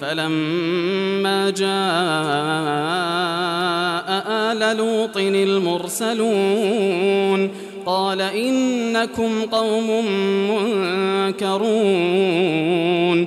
فلما جاء آل لوط المرسلون قال إنكم قوم منكرون.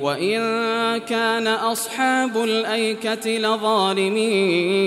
وإن كان أصحاب الأيكة لظالمين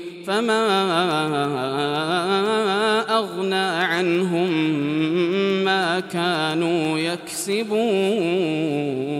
فما أغنى عنهم ما كانوا يكسبون